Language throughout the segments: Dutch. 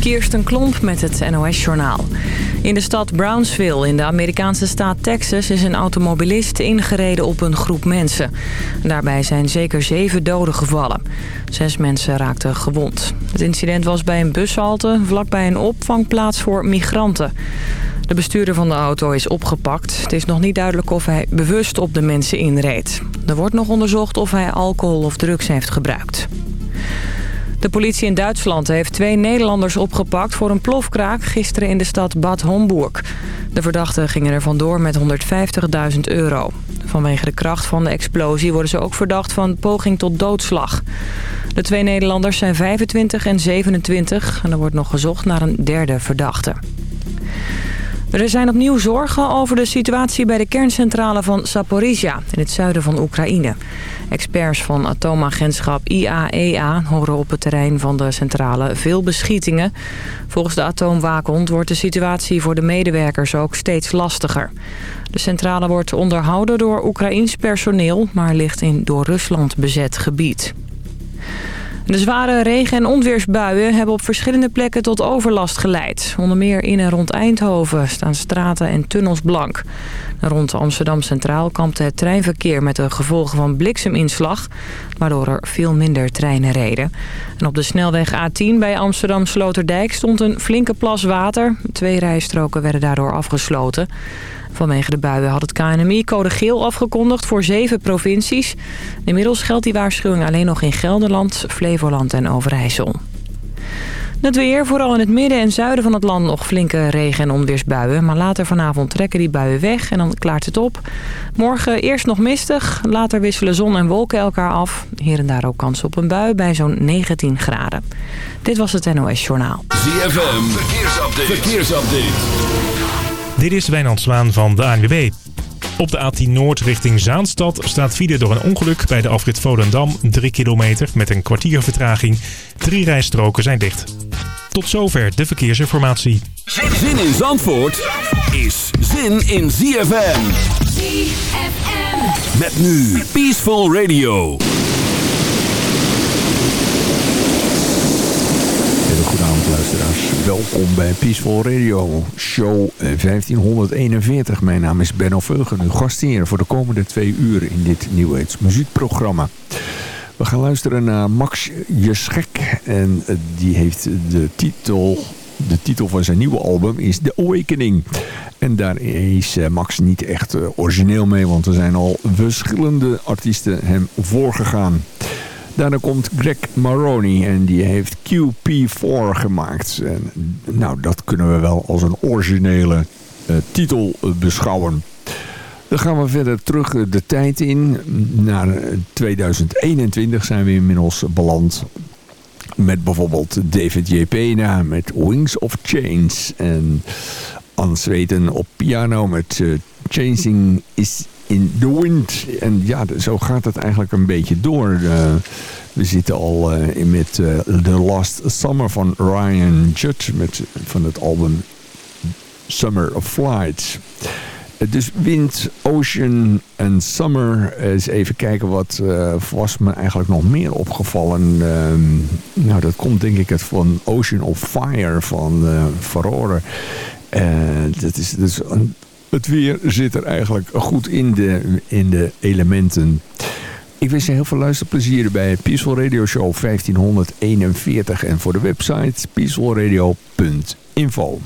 Kirsten Klomp met het NOS-journaal. In de stad Brownsville in de Amerikaanse staat Texas is een automobilist ingereden op een groep mensen. Daarbij zijn zeker zeven doden gevallen. Zes mensen raakten gewond. Het incident was bij een bushalte vlakbij een opvangplaats voor migranten. De bestuurder van de auto is opgepakt. Het is nog niet duidelijk of hij bewust op de mensen inreed. Er wordt nog onderzocht of hij alcohol of drugs heeft gebruikt. De politie in Duitsland heeft twee Nederlanders opgepakt voor een plofkraak gisteren in de stad Bad Homburg. De verdachten gingen er vandoor met 150.000 euro. Vanwege de kracht van de explosie worden ze ook verdacht van poging tot doodslag. De twee Nederlanders zijn 25 en 27 en er wordt nog gezocht naar een derde verdachte. Er zijn opnieuw zorgen over de situatie bij de kerncentrale van Zaporizhia in het zuiden van Oekraïne. Experts van atoomagentschap IAEA e horen op het terrein van de centrale veel beschietingen. Volgens de atoomwaakhond wordt de situatie voor de medewerkers ook steeds lastiger. De centrale wordt onderhouden door Oekraïns personeel, maar ligt in door Rusland bezet gebied. De zware regen- en onweersbuien hebben op verschillende plekken tot overlast geleid. Onder meer in en rond Eindhoven staan straten en tunnels blank. Rond Amsterdam Centraal kampte het treinverkeer met de gevolgen van blikseminslag... waardoor er veel minder treinen reden. En op de snelweg A10 bij Amsterdam Sloterdijk stond een flinke plas water. Twee rijstroken werden daardoor afgesloten. Vanwege de buien had het KNMI code geel afgekondigd voor zeven provincies. Inmiddels geldt die waarschuwing alleen nog in Gelderland, Flevoland en Overijssel. Het weer, vooral in het midden en zuiden van het land nog flinke regen- en onweersbuien. Maar later vanavond trekken die buien weg en dan klaart het op. Morgen eerst nog mistig, later wisselen zon en wolken elkaar af. Hier en daar ook kans op een bui bij zo'n 19 graden. Dit was het NOS Journaal. ZFM, verkeersupdate. verkeersupdate. Dit is Wijnand Zwaan van de ANWB. Op de A10 Noord richting Zaanstad staat file door een ongeluk bij de afrit Volendam 3 kilometer met een kwartier vertraging. Drie rijstroken zijn dicht. Tot zover de verkeersinformatie. Zin in Zandvoort is zin in ZFM. ZFM. Met nu Peaceful Radio. Welkom bij Peaceful Radio, show 1541. Mijn naam is Benno Veugen, uw gastheer voor de komende twee uur in dit Nieuwheids muziekprogramma. We gaan luisteren naar Max Jeschek en eh, die heeft de titel, de titel van zijn nieuwe album is The Awakening. En daar is eh, Max niet echt eh, origineel mee, want er zijn al verschillende artiesten hem voorgegaan. Daarna komt Greg Maroney en die heeft QP4 gemaakt. En, nou, dat kunnen we wel als een originele uh, titel beschouwen. Dan gaan we verder terug de tijd in. Naar 2021 zijn we inmiddels beland. Met bijvoorbeeld David J. Pena met Wings of Change. En Anne Zweten op piano met Chasing is in the Wind. En ja, zo gaat het eigenlijk een beetje door. Uh, we zitten al uh, met uh, The Last Summer van Ryan Judd. Met, van het album Summer of Flight. Dus wind, ocean en summer. Eens even kijken wat was me eigenlijk nog meer opgevallen. Ehm, nou, dat komt denk ik het van Ocean of Fire van Verore. dat is, is een het weer zit er eigenlijk goed in de, in de elementen. Ik wens je heel veel luisterplezier bij Peaceful Radio Show 1541 en voor de website peacefulradio.info.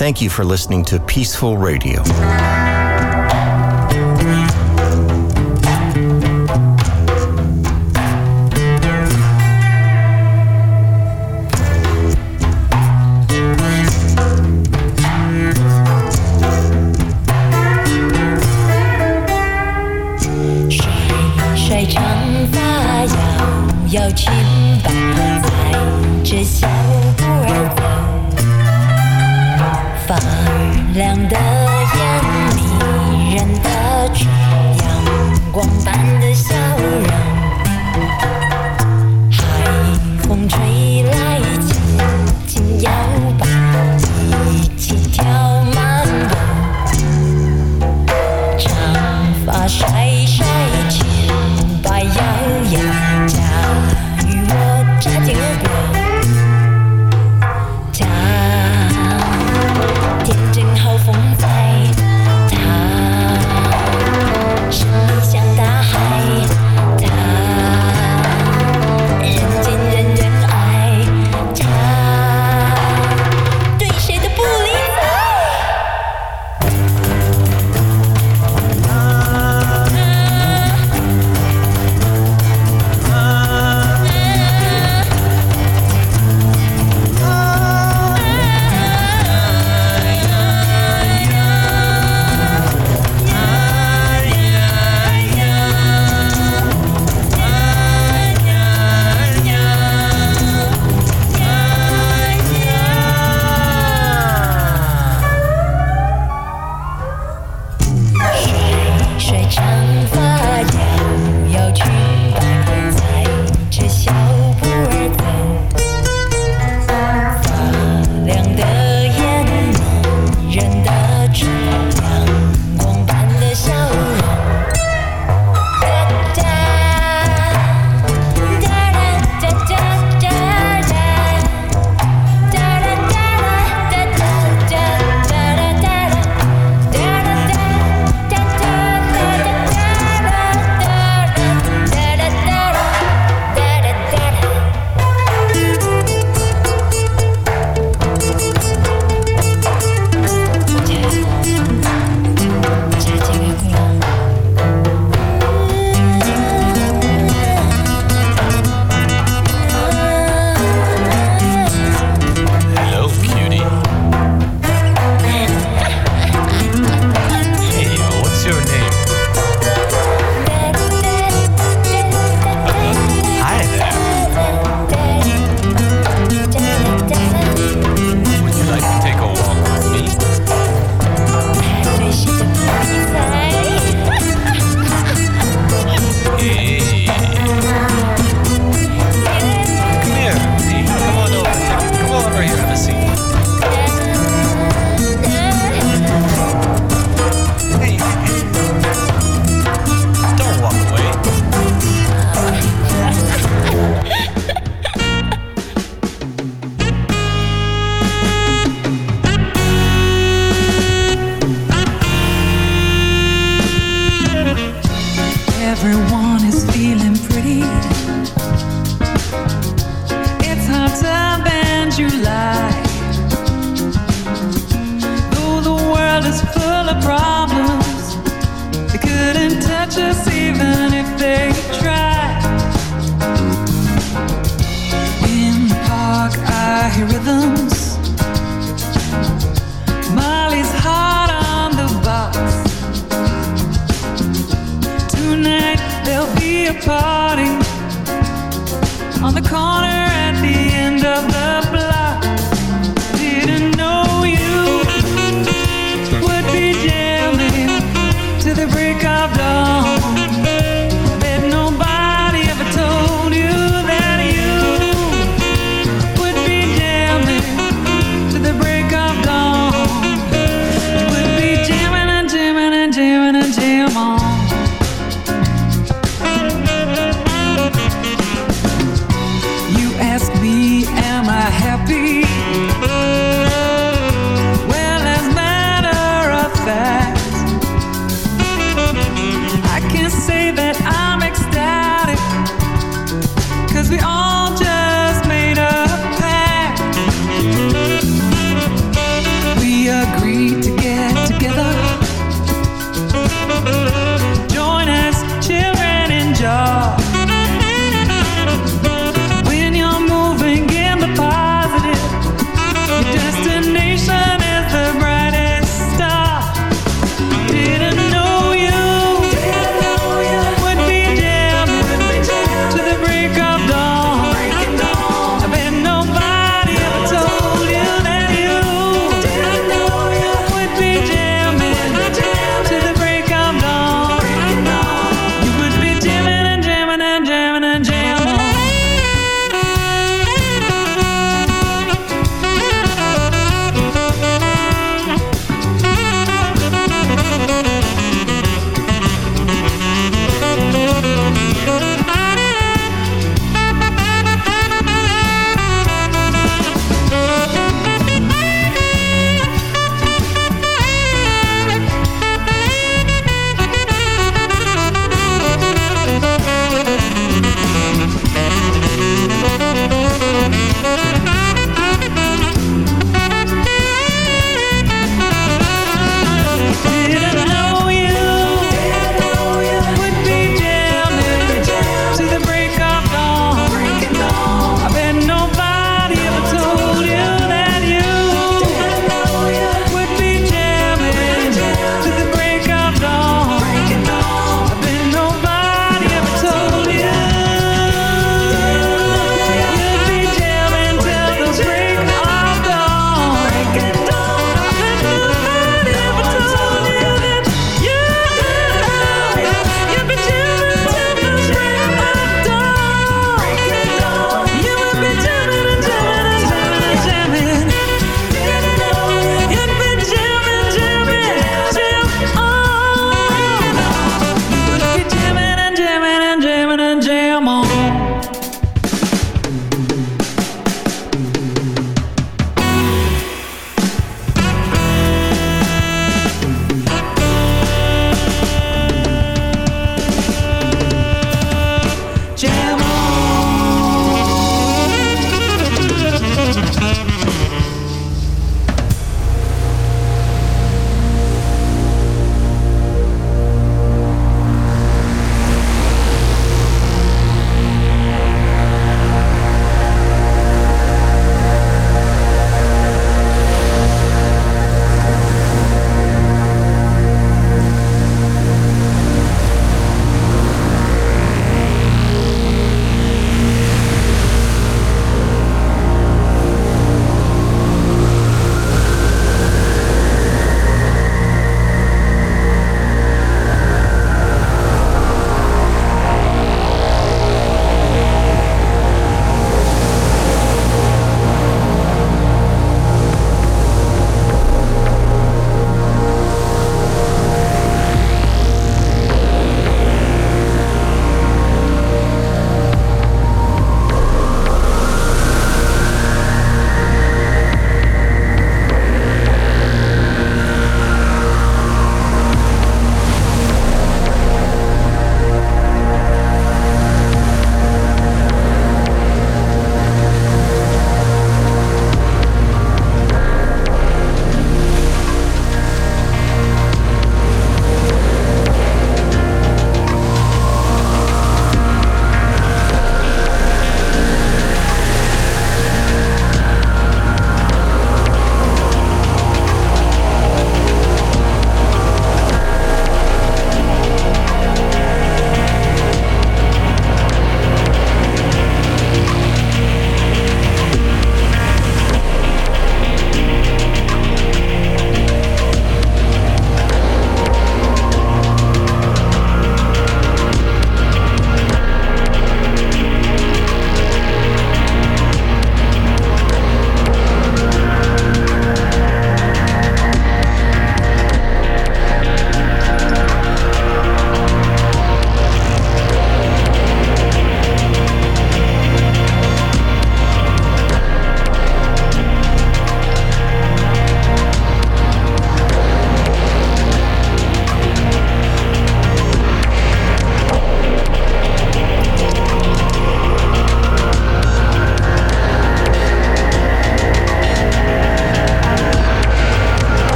Thank you for listening to Peaceful Radio.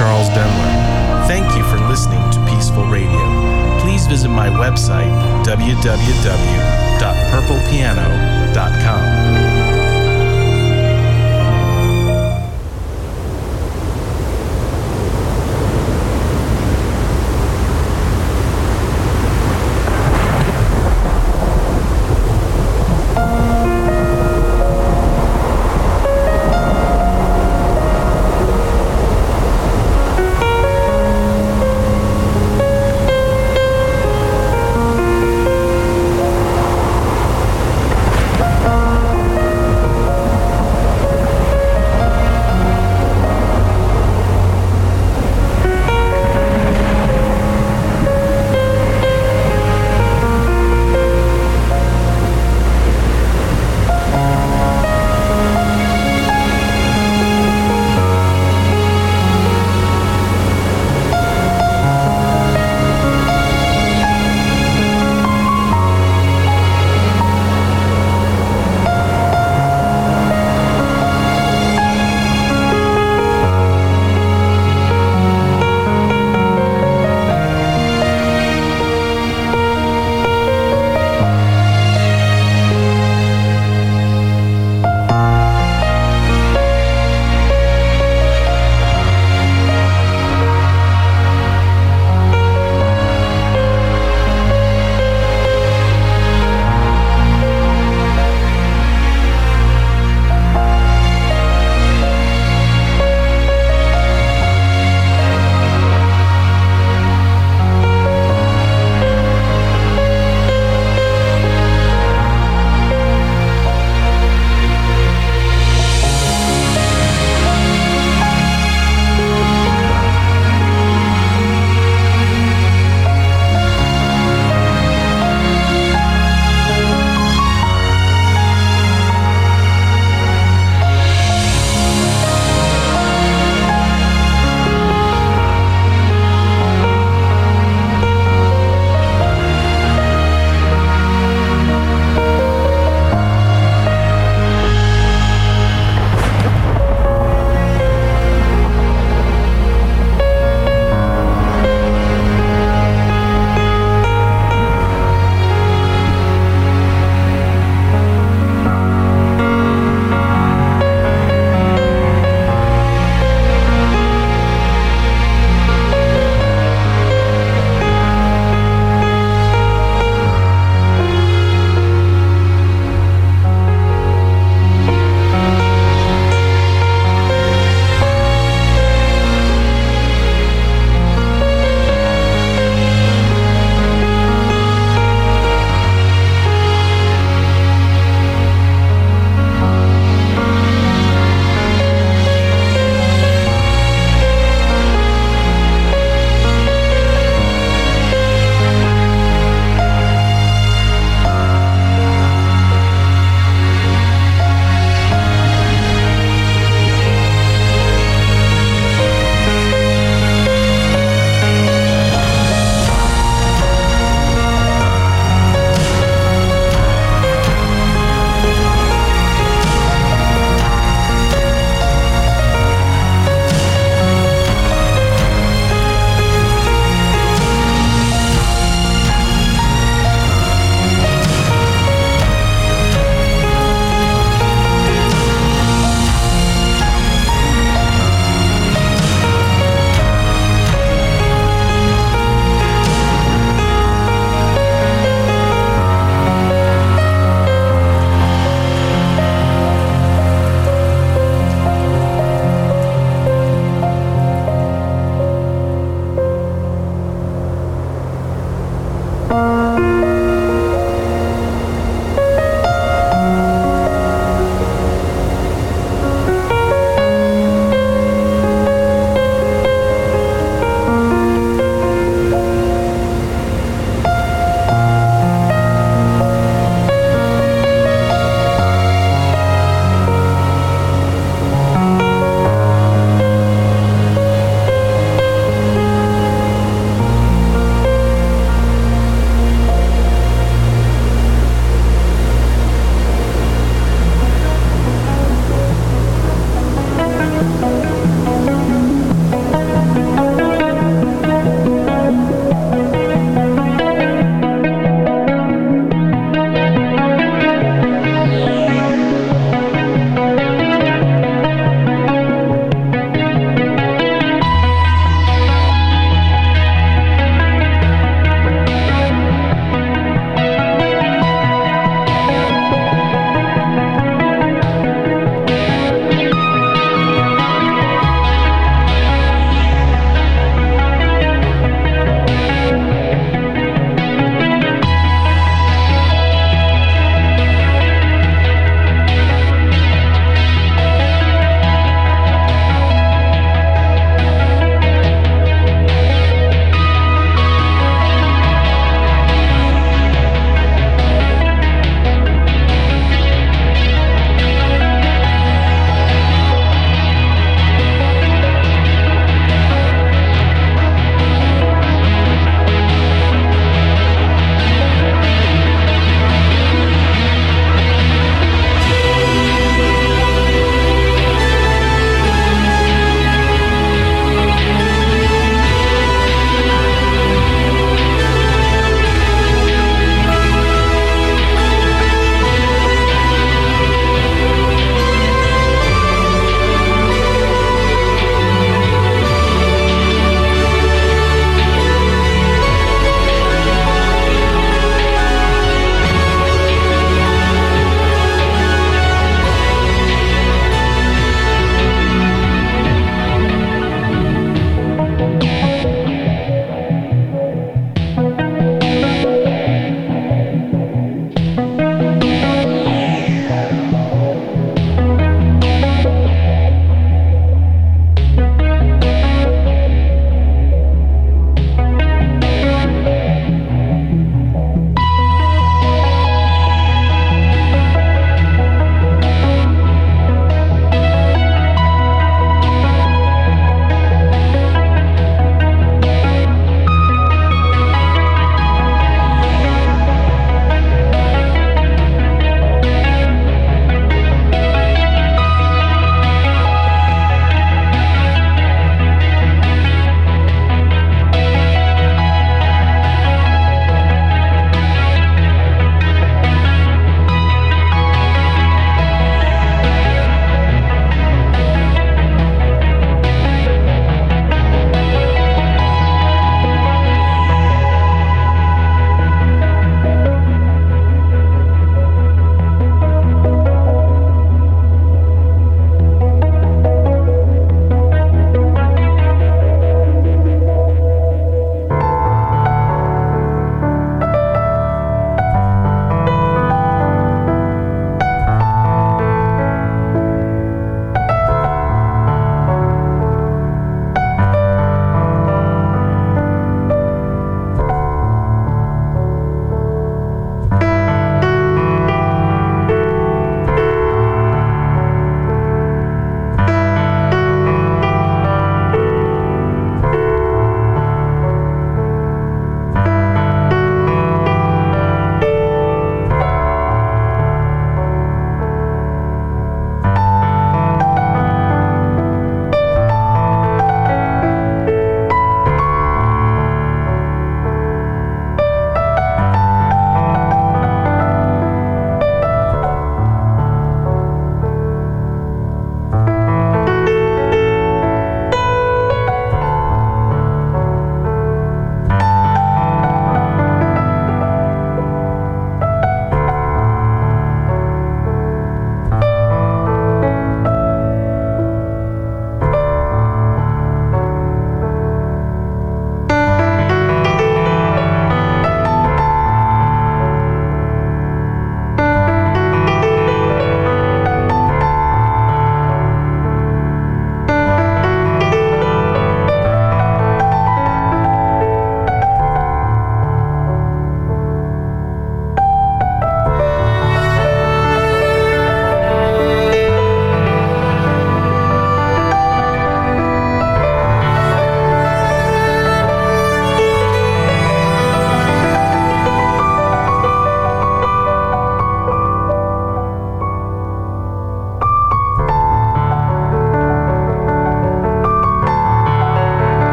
Charles Denler. Thank you for listening to Peaceful Radio. Please visit my website, www.purplepiano.com.